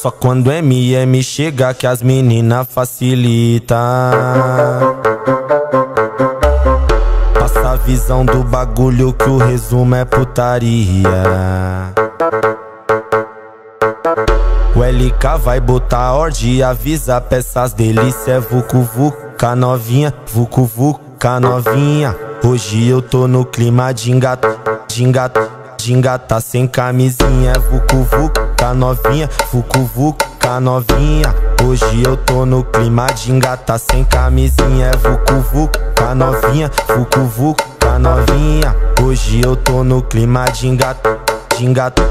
Só quando MM chega que as menina facilita. Passa a visão do bagulho que o resumo é putaria. O LK vai botar ordem e avisa peças delícia é vucu vuca novinha, vucu vuca novinha. Hoje eu tô no clima de engata, de engata, de engata sem camisinha, é vucu vuca novinha, vucu vuca novinha. Hoje eu tô no clima de engata sem camisinha, é vucu vuca novinha, vucu vuca novinha. Hoje eu tô no clima de engata, de engata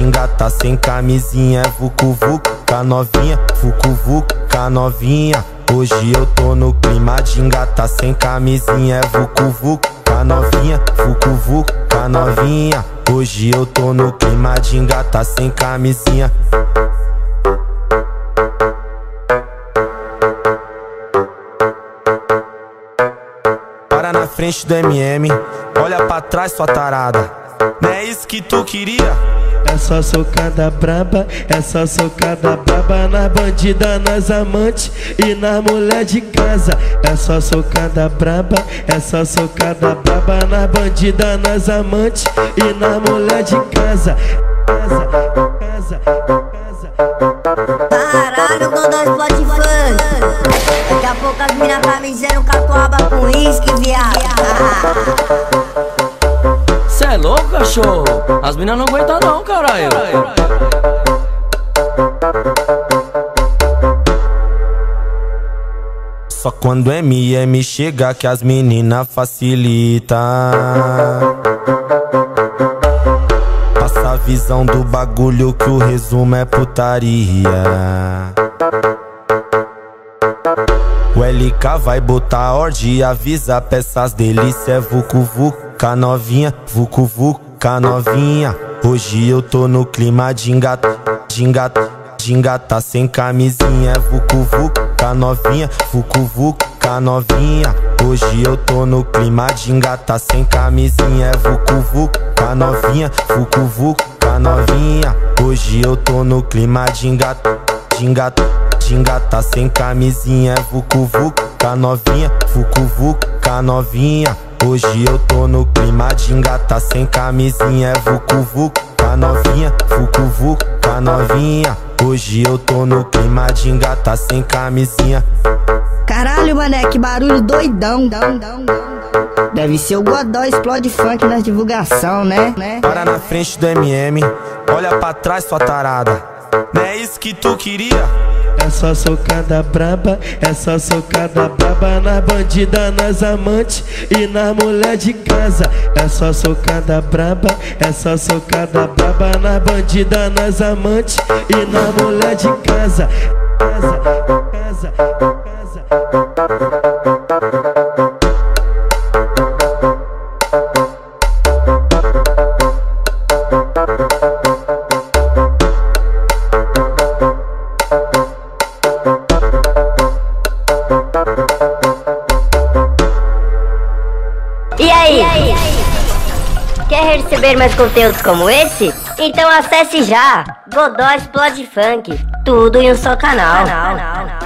engata sem camisinha, vucu vucu, novinha, vucu vucu, novinha. Hoje eu tô no clima de engata sem camisinha, é vucu novinha, vucu vucu, novinha. Hoje eu tô no clima de sem camisinha. Para na frente do MM, olha pra trás sua tarada. Não é isso que tu queria? Essa socada braba, essa socada braba nas bandida, nas amantes e nas mulher de casa. Essa socada braba, essa socada braba nas bandida, nas amantes e nas mulher de casa. Casa, casa, casa. Caralho, funk. Daqui a pouco as mina tá me dizendo catuaba com uísque, viado. Cê é louco, cachorro? As minas não aguentam não, caralho. Só quando MM chega que as menina facilita. Passa a visão do bagulho que o resumo é putaria. O LK vai botar ordem e avisa peças delícia é vucu vuca novinha, vucu vuca novinha. Hoje eu tô no clima de engata, de engata, de engata sem camisinha é vucu vuca novinha, vucu vuca novinha. Hoje eu tô no clima de engata sem camisinha é vucu vuca novinha, vucu vuca novinha. Hoje eu tô no clima de engata, de engata engata sem camisinha, é vucu vucu, novinha, vucu vucu, novinha. Hoje eu tô no clima de engata sem camisinha, é vucu vucu, novinha, vucu vucu, novinha. Hoje eu tô no clima de engata sem camisinha. Caralho, mané, que barulho doidão. Deve ser o Godó explode funk na divulgação, né? Para na frente do MM, olha pra trás sua tarada. Não é isso que tu queria? Essa socada braba, essa socada braba nas bandida, nas amantes e nas mulher de casa. Essa socada braba, essa socada braba nas bandida, nas amantes e nas mulher de casa. Casa, casa, casa. Quer receber mais conteúdos como esse? Então acesse já. Godó Explode Funk, tudo em um só canal. canal, canal